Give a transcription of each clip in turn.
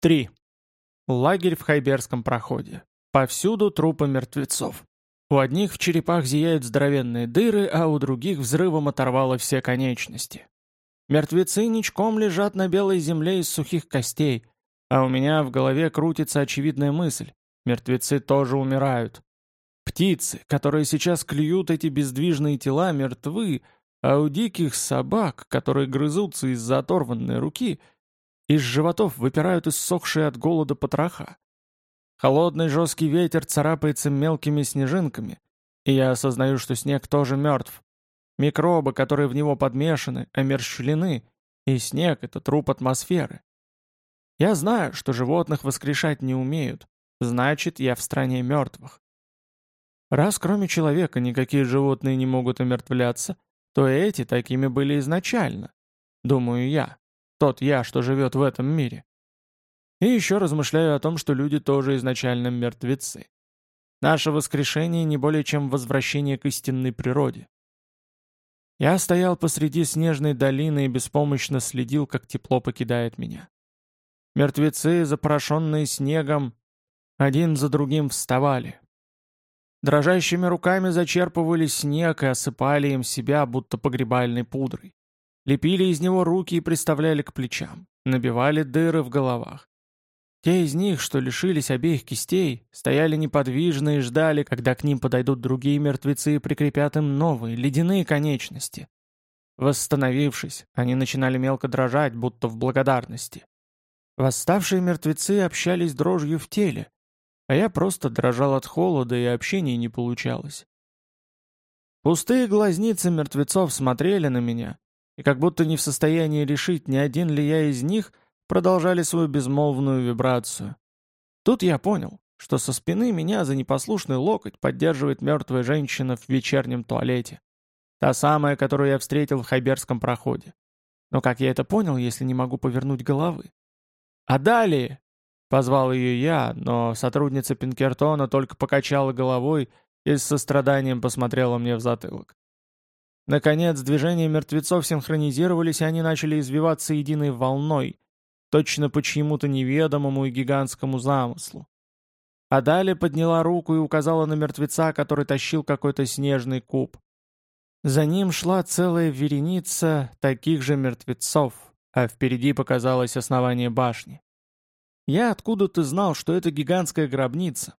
3. Лагерь в Хайберском проходе. Повсюду трупы мертвецов. У одних в черепах зияют здоровенные дыры, а у других взрывом оторвало все конечности. Мертвецы ничком лежат на белой земле из сухих костей, а у меня в голове крутится очевидная мысль. Мертвецы тоже умирают. Птицы, которые сейчас клюют эти бездвижные тела, мертвы, а у диких собак, которые грызутся из-за оторванной руки — из животов выпирают иссохшие от голода потроха. Холодный жесткий ветер царапается мелкими снежинками, и я осознаю, что снег тоже мертв. Микробы, которые в него подмешаны, омерщвлены, и снег — это труп атмосферы. Я знаю, что животных воскрешать не умеют, значит, я в стране мертвых. Раз кроме человека никакие животные не могут омертвляться, то эти такими были изначально, думаю я. Тот я, что живет в этом мире. И еще размышляю о том, что люди тоже изначально мертвецы. Наше воскрешение не более чем возвращение к истинной природе. Я стоял посреди снежной долины и беспомощно следил, как тепло покидает меня. Мертвецы, запорошенные снегом, один за другим вставали. Дрожащими руками зачерпывали снег и осыпали им себя, будто погребальной пудрой. Лепили из него руки и приставляли к плечам, набивали дыры в головах. Те из них, что лишились обеих кистей, стояли неподвижно и ждали, когда к ним подойдут другие мертвецы и прикрепят им новые, ледяные конечности. Восстановившись, они начинали мелко дрожать, будто в благодарности. Восставшие мертвецы общались дрожью в теле, а я просто дрожал от холода, и общения не получалось. Пустые глазницы мертвецов смотрели на меня, и как будто не в состоянии решить, не один ли я из них, продолжали свою безмолвную вибрацию. Тут я понял, что со спины меня за непослушный локоть поддерживает мертвая женщина в вечернем туалете. Та самая, которую я встретил в Хайберском проходе. Но как я это понял, если не могу повернуть головы? «А далее!» — позвал ее я, но сотрудница Пинкертона только покачала головой и с состраданием посмотрела мне в затылок. Наконец, движения мертвецов синхронизировались, и они начали извиваться единой волной, точно по чьему-то неведомому и гигантскому замыслу. А подняла руку и указала на мертвеца, который тащил какой-то снежный куб. За ним шла целая вереница таких же мертвецов, а впереди показалось основание башни. Я откуда-то знал, что это гигантская гробница.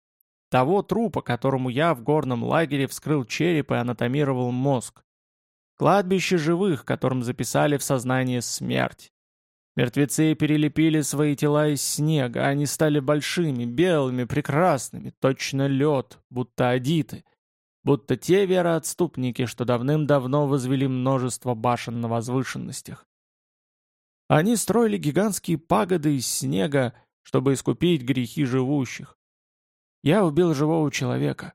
Того трупа, которому я в горном лагере вскрыл череп и анатомировал мозг. Кладбище живых, которым записали в сознание смерть. Мертвецы перелепили свои тела из снега, они стали большими, белыми, прекрасными, точно лед, будто адиты, будто те вероотступники, что давным-давно возвели множество башен на возвышенностях. Они строили гигантские пагоды из снега, чтобы искупить грехи живущих. Я убил живого человека.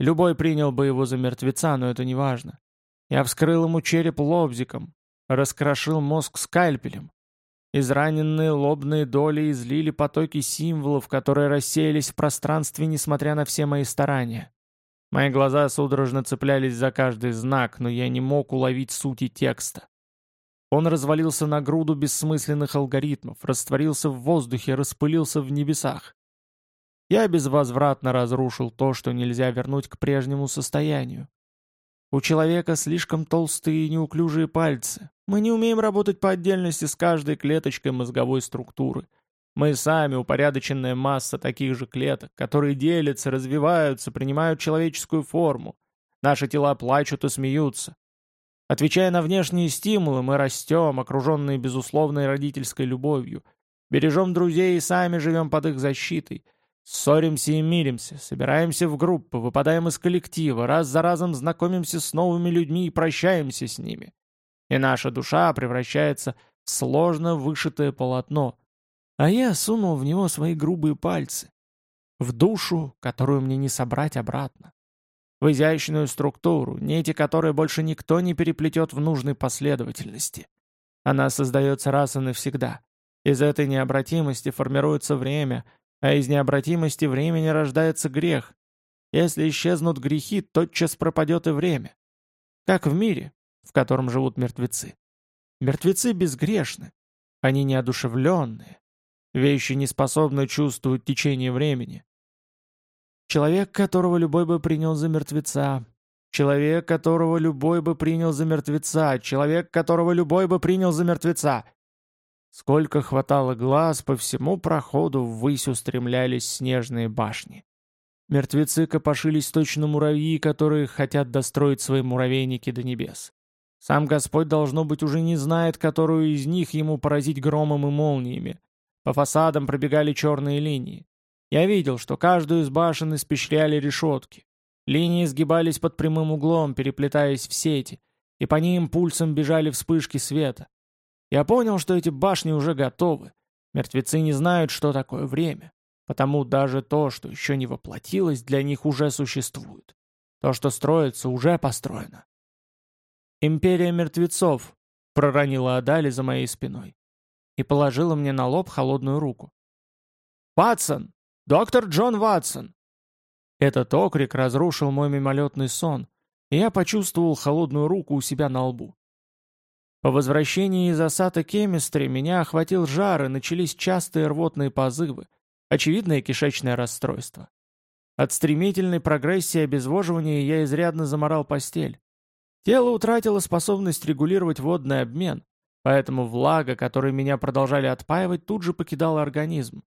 Любой принял бы его за мертвеца, но это не важно. Я вскрыл ему череп лобзиком, раскрошил мозг скальпелем. Израненные лобные доли излили потоки символов, которые рассеялись в пространстве, несмотря на все мои старания. Мои глаза судорожно цеплялись за каждый знак, но я не мог уловить сути текста. Он развалился на груду бессмысленных алгоритмов, растворился в воздухе, распылился в небесах. Я безвозвратно разрушил то, что нельзя вернуть к прежнему состоянию. У человека слишком толстые и неуклюжие пальцы. Мы не умеем работать по отдельности с каждой клеточкой мозговой структуры. Мы сами упорядоченная масса таких же клеток, которые делятся, развиваются, принимают человеческую форму. Наши тела плачут и смеются. Отвечая на внешние стимулы, мы растем, окруженные безусловной родительской любовью. Бережем друзей и сами живем под их защитой – Ссоримся и миримся, собираемся в группы, выпадаем из коллектива, раз за разом знакомимся с новыми людьми и прощаемся с ними. И наша душа превращается в сложно вышитое полотно. А я сунул в него свои грубые пальцы. В душу, которую мне не собрать обратно. В изящную структуру, нити которой больше никто не переплетет в нужной последовательности. Она создается раз и навсегда. Из этой необратимости формируется время — а из необратимости времени рождается грех. Если исчезнут грехи, тотчас пропадет и время. Как в мире, в котором живут мертвецы. Мертвецы безгрешны. Они неодушевленные. Вещи не способны чувствовать течение времени. Человек, которого любой бы принял за мертвеца. Человек, которого любой бы принял за мертвеца. Человек, которого любой бы принял за мертвеца. Сколько хватало глаз, по всему проходу ввысь устремлялись снежные башни. Мертвецы копошились точно муравьи, которые хотят достроить свои муравейники до небес. Сам Господь, должно быть, уже не знает, которую из них ему поразить громом и молниями. По фасадам пробегали черные линии. Я видел, что каждую из башен испещряли решетки. Линии сгибались под прямым углом, переплетаясь в сети, и по ним пульсом бежали вспышки света. Я понял, что эти башни уже готовы. Мертвецы не знают, что такое время. Потому даже то, что еще не воплотилось, для них уже существует. То, что строится, уже построено. «Империя мертвецов», — проронила Адали за моей спиной и положила мне на лоб холодную руку. «Ватсон! Доктор Джон Ватсон!» Этот окрик разрушил мой мимолетный сон, и я почувствовал холодную руку у себя на лбу. По возвращении из осады Кемистри меня охватил жар и начались частые рвотные позывы, очевидное кишечное расстройство. От стремительной прогрессии обезвоживания я изрядно заморал постель. Тело утратило способность регулировать водный обмен, поэтому влага, которой меня продолжали отпаивать, тут же покидала организм.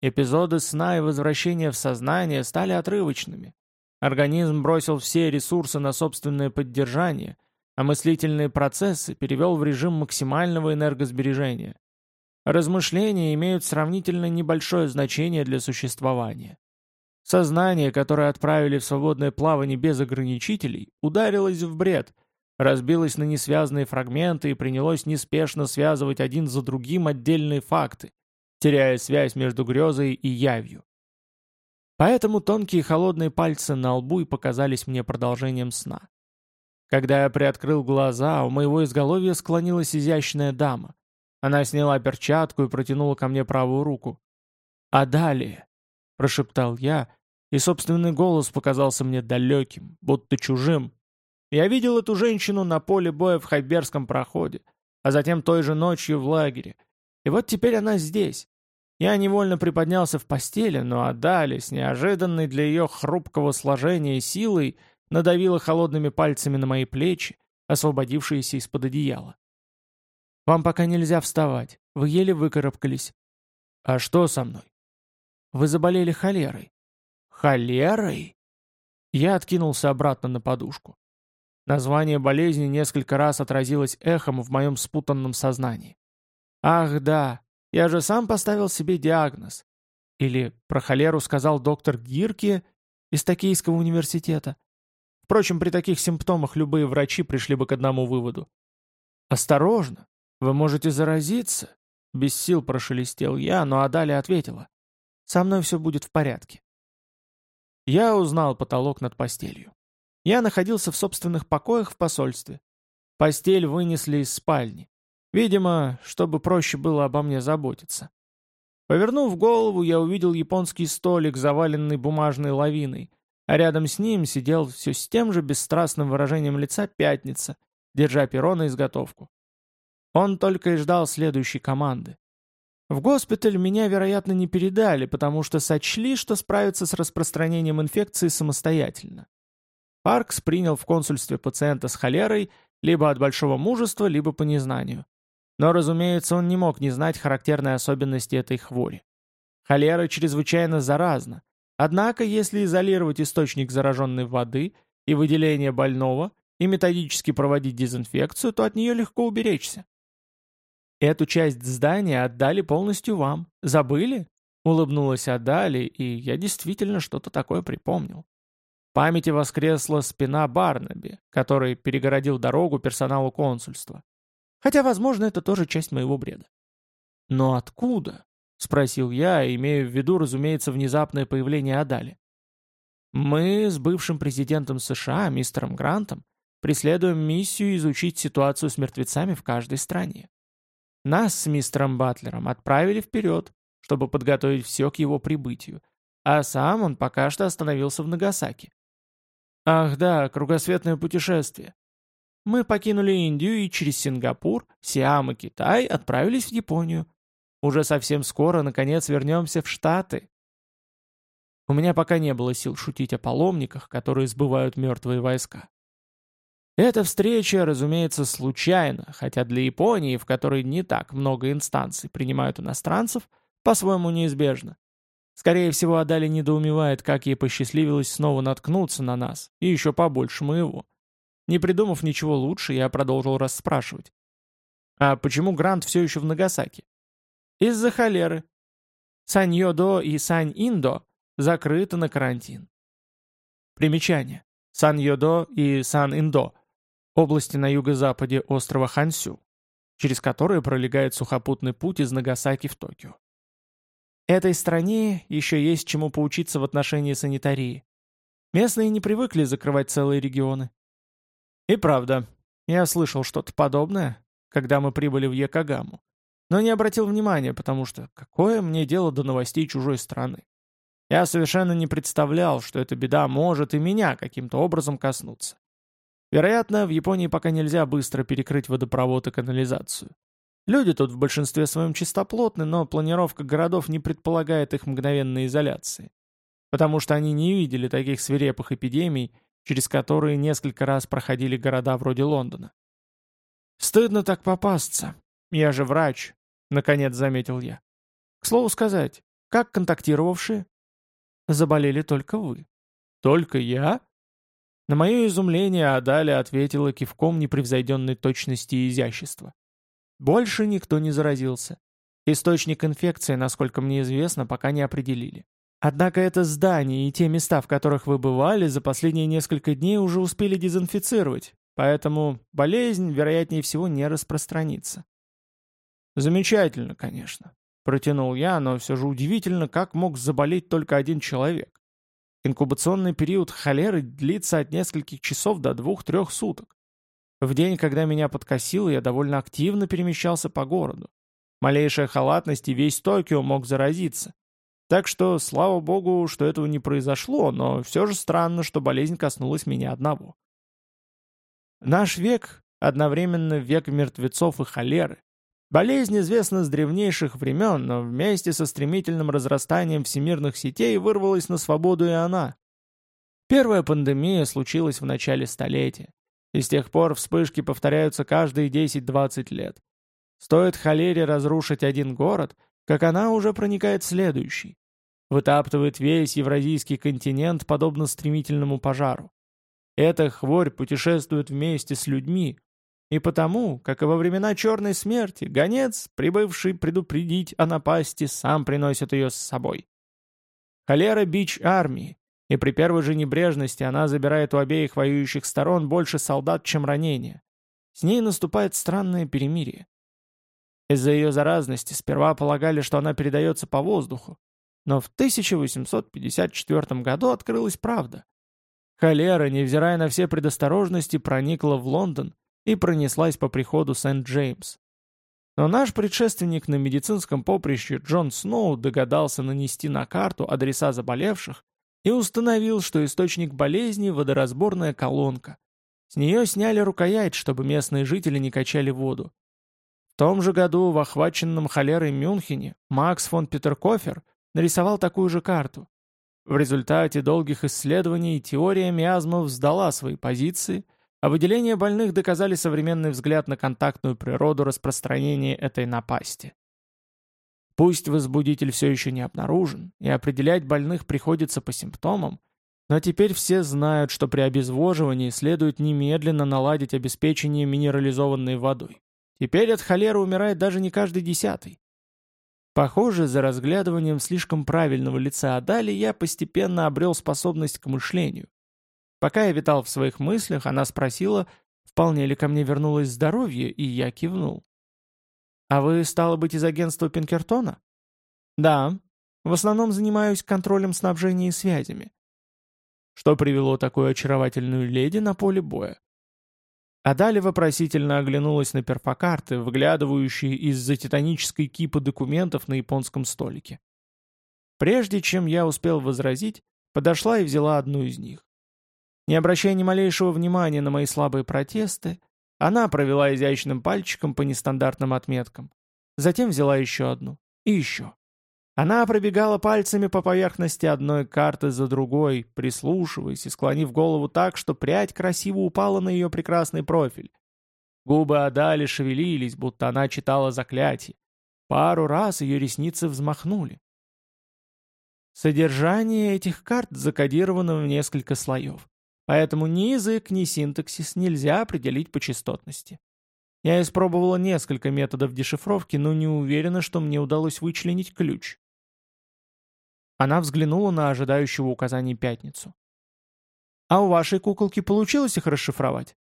Эпизоды сна и возвращения в сознание стали отрывочными. Организм бросил все ресурсы на собственное поддержание, а мыслительные процессы перевел в режим максимального энергосбережения. Размышления имеют сравнительно небольшое значение для существования. Сознание, которое отправили в свободное плавание без ограничителей, ударилось в бред, разбилось на несвязанные фрагменты и принялось неспешно связывать один за другим отдельные факты, теряя связь между грезой и явью. Поэтому тонкие холодные пальцы на лбу и показались мне продолжением сна. Когда я приоткрыл глаза, у моего изголовья склонилась изящная дама. Она сняла перчатку и протянула ко мне правую руку. «А далее?» — прошептал я, и собственный голос показался мне далеким, будто чужим. Я видел эту женщину на поле боя в Хайберском проходе, а затем той же ночью в лагере. И вот теперь она здесь. Я невольно приподнялся в постели, но Адали, с неожиданной для ее хрупкого сложения силой, надавила холодными пальцами на мои плечи, освободившиеся из-под одеяла. «Вам пока нельзя вставать. Вы еле выкарабкались». «А что со мной?» «Вы заболели холерой». «Холерой?» Я откинулся обратно на подушку. Название болезни несколько раз отразилось эхом в моем спутанном сознании. «Ах да, я же сам поставил себе диагноз. Или про холеру сказал доктор Гирки из Токийского университета. Впрочем, при таких симптомах любые врачи пришли бы к одному выводу. «Осторожно, вы можете заразиться», — без сил прошелестел я, но Адалия ответила. «Со мной все будет в порядке». Я узнал потолок над постелью. Я находился в собственных покоях в посольстве. Постель вынесли из спальни. Видимо, чтобы проще было обо мне заботиться. Повернув голову, я увидел японский столик, заваленный бумажной лавиной, а рядом с ним сидел все с тем же бесстрастным выражением лица пятница, держа перо на изготовку. Он только и ждал следующей команды. В госпиталь меня, вероятно, не передали, потому что сочли, что справиться с распространением инфекции самостоятельно. Паркс принял в консульстве пациента с холерой либо от большого мужества, либо по незнанию. Но, разумеется, он не мог не знать характерной особенности этой хвори. Холера чрезвычайно заразна. Однако, если изолировать источник зараженной воды и выделение больного и методически проводить дезинфекцию, то от нее легко уберечься. Эту часть здания отдали полностью вам. Забыли?» Улыбнулась Адали, и я действительно что-то такое припомнил. В памяти воскресла спина Барнаби, который перегородил дорогу персоналу консульства. Хотя, возможно, это тоже часть моего бреда. «Но откуда?» — спросил я, имея в виду, разумеется, внезапное появление Адали. «Мы с бывшим президентом США, мистером Грантом, преследуем миссию изучить ситуацию с мертвецами в каждой стране. Нас с мистером Батлером отправили вперед, чтобы подготовить все к его прибытию, а сам он пока что остановился в Нагасаки. Ах да, кругосветное путешествие. Мы покинули Индию и через Сингапур, Сиам и Китай отправились в Японию. Уже совсем скоро, наконец, вернемся в Штаты. У меня пока не было сил шутить о паломниках, которые сбывают мертвые войска. Эта встреча, разумеется, случайна, хотя для Японии, в которой не так много инстанций принимают иностранцев, по-своему неизбежно. Скорее всего, Адали недоумевает, как ей посчастливилось снова наткнуться на нас, и еще побольше моего. Не придумав ничего лучше, я продолжил расспрашивать. А почему Грант все еще в Нагасаки? Из-за холеры. Саньодо и Сань-Индо закрыты на карантин. Примечание. Сан-Йодо и Сан-Индо – области на юго-западе острова Хансю, через которые пролегает сухопутный путь из Нагасаки в Токио. Этой стране еще есть чему поучиться в отношении санитарии. Местные не привыкли закрывать целые регионы. И правда, я слышал что-то подобное, когда мы прибыли в Якогаму, но не обратил внимания, потому что какое мне дело до новостей чужой страны? Я совершенно не представлял, что эта беда может и меня каким-то образом коснуться. Вероятно, в Японии пока нельзя быстро перекрыть водопровод и канализацию. Люди тут в большинстве своем чистоплотны, но планировка городов не предполагает их мгновенной изоляции. Потому что они не видели таких свирепых эпидемий, через которые несколько раз проходили города вроде Лондона. «Стыдно так попасться. Я же врач», — наконец заметил я. «К слову сказать, как контактировавшие?» Заболели только вы». «Только я?» На мое изумление Адаля ответила кивком непревзойденной точности и изящества. Больше никто не заразился. Источник инфекции, насколько мне известно, пока не определили. Однако это здание и те места, в которых вы бывали, за последние несколько дней уже успели дезинфицировать, поэтому болезнь, вероятнее всего, не распространится. Замечательно, конечно. Протянул я, но все же удивительно, как мог заболеть только один человек. Инкубационный период холеры длится от нескольких часов до двух-трех суток. В день, когда меня подкосило, я довольно активно перемещался по городу. Малейшая халатность и весь Токио мог заразиться. Так что, слава богу, что этого не произошло, но все же странно, что болезнь коснулась меня одного. Наш век одновременно век мертвецов и холеры. Болезнь известна с древнейших времен, но вместе со стремительным разрастанием всемирных сетей вырвалась на свободу и она. Первая пандемия случилась в начале столетия, и с тех пор вспышки повторяются каждые 10-20 лет. Стоит холере разрушить один город, как она уже проникает в следующий. Вытаптывает весь евразийский континент, подобно стремительному пожару. Эта хворь путешествует вместе с людьми, и потому, как и во времена Черной Смерти, гонец, прибывший предупредить о напасти, сам приносит ее с собой. Холера — бич армии, и при первой же небрежности она забирает у обеих воюющих сторон больше солдат, чем ранения. С ней наступает странное перемирие. Из-за ее заразности сперва полагали, что она передается по воздуху, но в 1854 году открылась правда. Холера, невзирая на все предосторожности, проникла в Лондон и пронеслась по приходу Сент-Джеймс. Но наш предшественник на медицинском поприще Джон Сноу догадался нанести на карту адреса заболевших и установил, что источник болезни – водоразборная колонка. С нее сняли рукоять, чтобы местные жители не качали воду. В том же году в охваченном холерой Мюнхене Макс фон Петеркофер нарисовал такую же карту. В результате долгих исследований теория миазмов сдала свои позиции – а выделения больных доказали современный взгляд на контактную природу распространения этой напасти. Пусть возбудитель все еще не обнаружен, и определять больных приходится по симптомам, но теперь все знают, что при обезвоживании следует немедленно наладить обеспечение минерализованной водой. Теперь от холеры умирает даже не каждый десятый. Похоже, за разглядыванием слишком правильного лица Адали я постепенно обрел способность к мышлению. Пока я витал в своих мыслях, она спросила, вполне ли ко мне вернулось здоровье, и я кивнул. «А вы, стало быть, из агентства Пинкертона?» «Да. В основном занимаюсь контролем снабжения и связями». Что привело такую очаровательную леди на поле боя? А далее вопросительно оглянулась на перфокарты, выглядывающие из-за титанической кипы документов на японском столике. Прежде чем я успел возразить, подошла и взяла одну из них. Не обращая ни малейшего внимания на мои слабые протесты, она провела изящным пальчиком по нестандартным отметкам. Затем взяла еще одну. И еще. Она пробегала пальцами по поверхности одной карты за другой, прислушиваясь и склонив голову так, что прядь красиво упала на ее прекрасный профиль. Губы Адали шевелились, будто она читала заклятие. Пару раз ее ресницы взмахнули. Содержание этих карт закодировано в несколько слоев, поэтому ни язык, ни синтаксис нельзя определить по частотности. Я испробовала несколько методов дешифровки, но не уверена, что мне удалось вычленить ключ. Она взглянула на ожидающего указаний пятницу. «А у вашей куколки получилось их расшифровать?»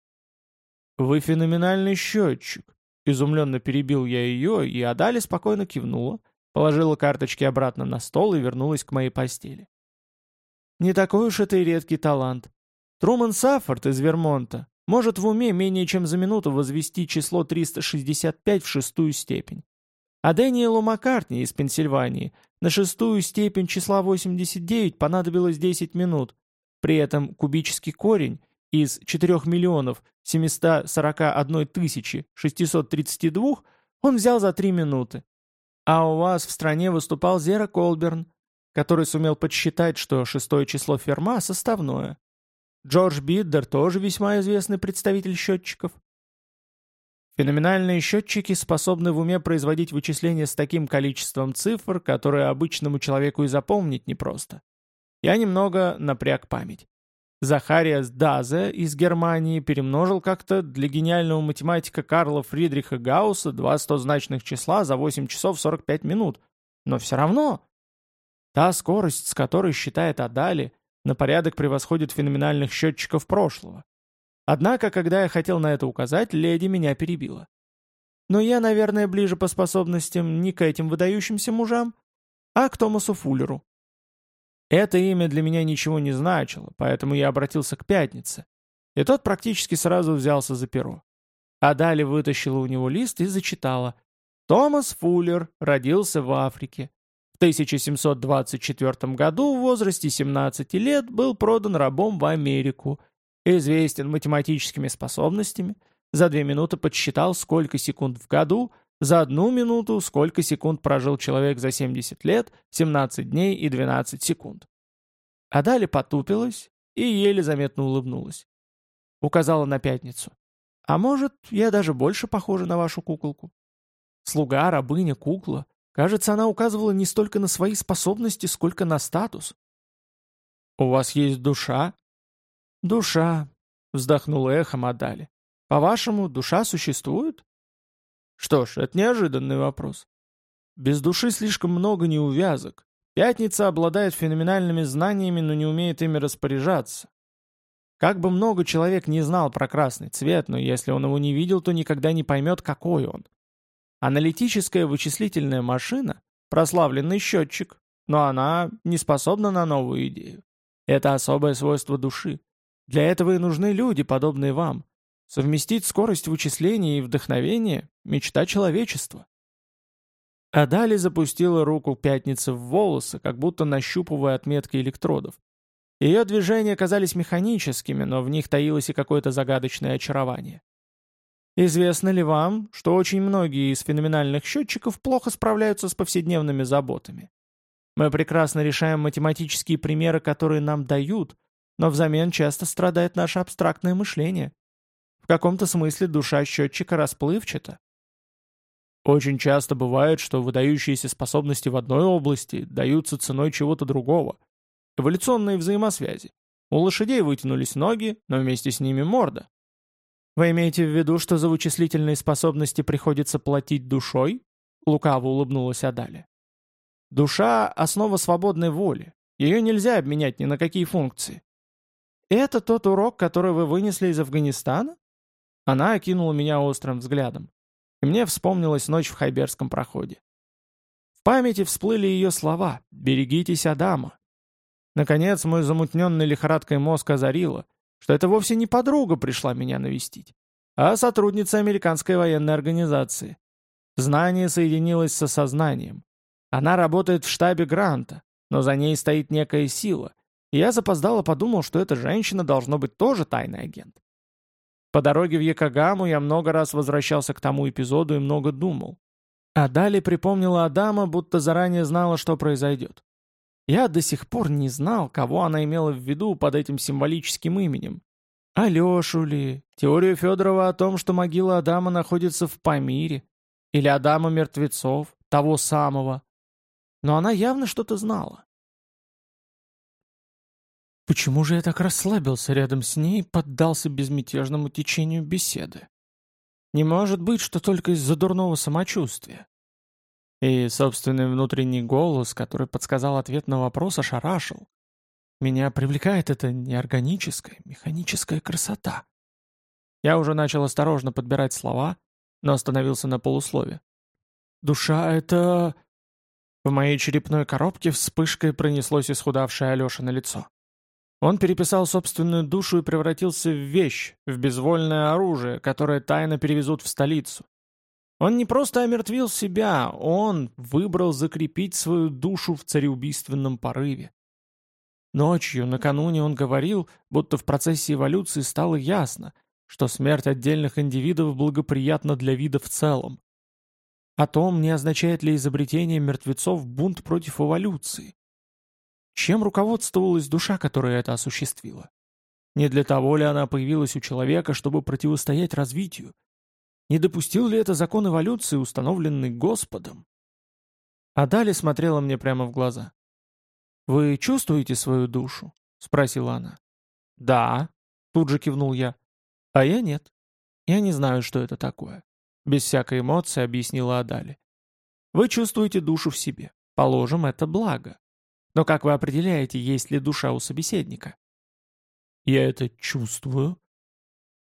«Вы феноменальный счетчик», — изумленно перебил я ее, и Адали спокойно кивнула, положила карточки обратно на стол и вернулась к моей постели. «Не такой уж это и редкий талант. Труман Саффорд из Вермонта может в уме менее чем за минуту возвести число 365 в шестую степень. А Дэниелу Маккартни из Пенсильвании на шестую степень числа 89 понадобилось 10 минут. При этом кубический корень из 4 миллионов 741 тысячи 632 он взял за 3 минуты. А у вас в стране выступал Зера Колберн, который сумел подсчитать, что шестое число Ферма составное. Джордж Биддер тоже весьма известный представитель счетчиков. Феноменальные счетчики способны в уме производить вычисления с таким количеством цифр, которые обычному человеку и запомнить непросто. Я немного напряг память. Захариас Дазе из Германии перемножил как-то для гениального математика Карла Фридриха Гаусса два стозначных числа за 8 часов 45 минут. Но все равно. Та скорость, с которой считает Адали, на порядок превосходит феноменальных счетчиков прошлого. Однако, когда я хотел на это указать, леди меня перебила. Но я, наверное, ближе по способностям не к этим выдающимся мужам, а к Томасу Фуллеру. Это имя для меня ничего не значило, поэтому я обратился к Пятнице. И тот практически сразу взялся за перо. А далее вытащила у него лист и зачитала. Томас Фуллер родился в Африке. В 1724 году в возрасте 17 лет был продан рабом в Америку – известен математическими способностями, за две минуты подсчитал, сколько секунд в году, за одну минуту, сколько секунд прожил человек за 70 лет, 17 дней и 12 секунд. А далее потупилась и еле заметно улыбнулась. Указала на пятницу. А может, я даже больше похожа на вашу куколку? Слуга, рабыня, кукла. Кажется, она указывала не столько на свои способности, сколько на статус. «У вас есть душа?» «Душа», — вздохнула эхом Адали. «По-вашему, душа существует?» Что ж, это неожиданный вопрос. Без души слишком много неувязок. Пятница обладает феноменальными знаниями, но не умеет ими распоряжаться. Как бы много человек не знал про красный цвет, но если он его не видел, то никогда не поймет, какой он. Аналитическая вычислительная машина – прославленный счетчик, но она не способна на новую идею. Это особое свойство души. Для этого и нужны люди, подобные вам. Совместить скорость вычисления и вдохновение – мечта человечества. Адали запустила руку пятницы в волосы, как будто нащупывая отметки электродов. Ее движения казались механическими, но в них таилось и какое-то загадочное очарование. Известно ли вам, что очень многие из феноменальных счетчиков плохо справляются с повседневными заботами? Мы прекрасно решаем математические примеры, которые нам дают, но взамен часто страдает наше абстрактное мышление. В каком-то смысле душа счетчика расплывчата. Очень часто бывает, что выдающиеся способности в одной области даются ценой чего-то другого. Эволюционные взаимосвязи. У лошадей вытянулись ноги, но вместе с ними морда. Вы имеете в виду, что за вычислительные способности приходится платить душой? Лукаво улыбнулась Адали. Душа – основа свободной воли. Ее нельзя обменять ни на какие функции. «Это тот урок, который вы вынесли из Афганистана?» Она окинула меня острым взглядом. И мне вспомнилась ночь в Хайберском проходе. В памяти всплыли ее слова «Берегитесь Адама». Наконец, мой замутненный лихорадкой мозг озарило, что это вовсе не подруга пришла меня навестить, а сотрудница американской военной организации. Знание соединилось с осознанием. Она работает в штабе Гранта, но за ней стоит некая сила — я запоздало подумал, что эта женщина должно быть тоже тайный агент. По дороге в Якогаму я много раз возвращался к тому эпизоду и много думал. А далее припомнила Адама, будто заранее знала, что произойдет. Я до сих пор не знал, кого она имела в виду под этим символическим именем. Алешу ли, теорию Федорова о том, что могила Адама находится в Памире, или Адама мертвецов, того самого. Но она явно что-то знала. Почему же я так расслабился рядом с ней и поддался безмятежному течению беседы? Не может быть, что только из-за дурного самочувствия. И собственный внутренний голос, который подсказал ответ на вопрос, ошарашил. Меня привлекает эта неорганическая, механическая красота. Я уже начал осторожно подбирать слова, но остановился на полуслове. «Душа — это...» В моей черепной коробке вспышкой пронеслось исхудавшее Алеша на лицо. Он переписал собственную душу и превратился в вещь, в безвольное оружие, которое тайно перевезут в столицу. Он не просто омертвил себя, он выбрал закрепить свою душу в цареубийственном порыве. Ночью, накануне он говорил, будто в процессе эволюции стало ясно, что смерть отдельных индивидов благоприятна для вида в целом. О том, не означает ли изобретение мертвецов бунт против эволюции. Чем руководствовалась душа, которая это осуществила? Не для того ли она появилась у человека, чтобы противостоять развитию, не допустил ли это закон эволюции, установленный Господом? А смотрела мне прямо в глаза. «Вы чувствуете свою душу?» — спросила она. «Да», — тут же кивнул я. «А я нет. Я не знаю, что это такое». Без всякой эмоции объяснила Адали. «Вы чувствуете душу в себе. Положим, это благо. Но как вы определяете, есть ли душа у собеседника?» «Я это чувствую»,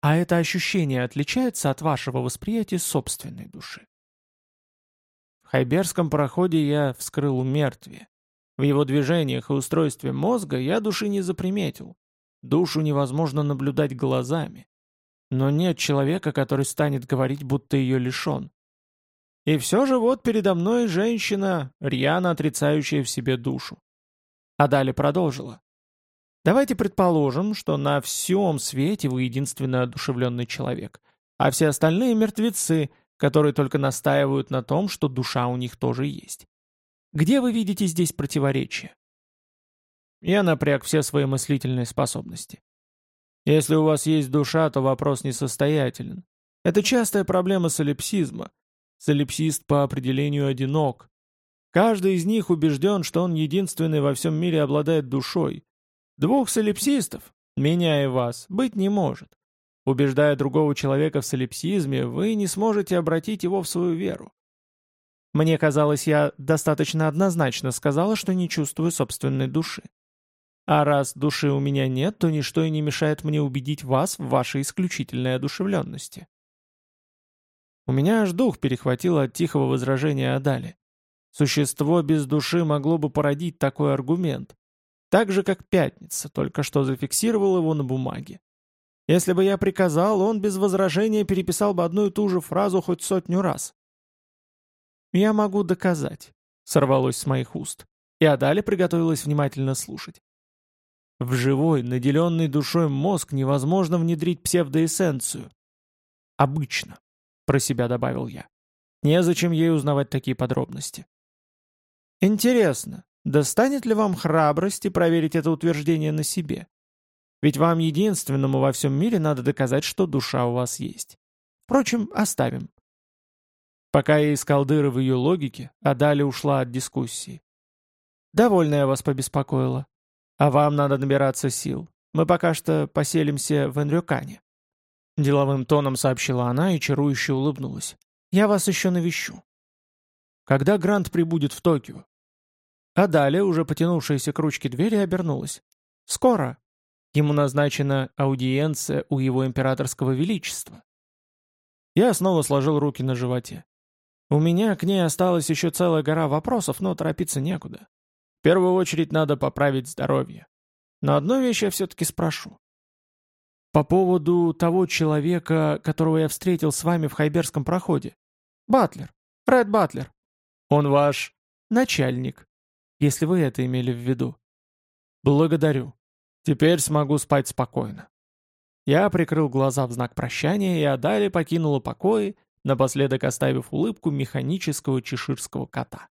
а это ощущение отличается от вашего восприятия собственной души. В хайберском пароходе я вскрыл умертвие. В его движениях и устройстве мозга я души не заприметил. Душу невозможно наблюдать глазами. Но нет человека, который станет говорить, будто ее лишен. И все же вот передо мной женщина, рьяно отрицающая в себе душу. А далее продолжила. Давайте предположим, что на всем свете вы единственный одушевленный человек, а все остальные мертвецы, которые только настаивают на том, что душа у них тоже есть. Где вы видите здесь противоречие? Я напряг все свои мыслительные способности. Если у вас есть душа, то вопрос несостоятелен. Это частая проблема солипсизма. Солипсист по определению одинок. Каждый из них убежден, что он единственный во всем мире обладает душой, Двух солипсистов, меня и вас, быть не может. Убеждая другого человека в солипсизме, вы не сможете обратить его в свою веру. Мне казалось, я достаточно однозначно сказала, что не чувствую собственной души. А раз души у меня нет, то ничто и не мешает мне убедить вас в вашей исключительной одушевленности. У меня аж дух перехватило от тихого возражения Адали. Существо без души могло бы породить такой аргумент. Так же, как Пятница, только что зафиксировал его на бумаге. Если бы я приказал, он без возражения переписал бы одну и ту же фразу хоть сотню раз. «Я могу доказать», — сорвалось с моих уст, и Адаля приготовилась внимательно слушать. В живой, наделенный душой мозг невозможно внедрить псевдоэссенцию. «Обычно», — про себя добавил я. Незачем ей узнавать такие подробности. «Интересно, Достанет ли вам храбрости проверить это утверждение на себе? Ведь вам единственному во всем мире надо доказать, что душа у вас есть. Впрочем, оставим. Пока я искал дыры в ее логике, а далее ушла от дискуссии. Довольно я вас побеспокоила. А вам надо набираться сил. Мы пока что поселимся в Энрюкане. Деловым тоном сообщила она и чарующе улыбнулась. Я вас еще навещу. Когда Грант прибудет в Токио? А далее, уже потянувшаяся к ручке двери, обернулась. «Скоро. Ему назначена аудиенция у его императорского величества». Я снова сложил руки на животе. У меня к ней осталась еще целая гора вопросов, но торопиться некуда. В первую очередь надо поправить здоровье. Но одну вещь я все-таки спрошу. По поводу того человека, которого я встретил с вами в Хайберском проходе. Батлер. Фред Батлер. Он ваш начальник если вы это имели в виду. Благодарю. Теперь смогу спать спокойно. Я прикрыл глаза в знак прощания, и Адали покинула покои, напоследок оставив улыбку механического чеширского кота.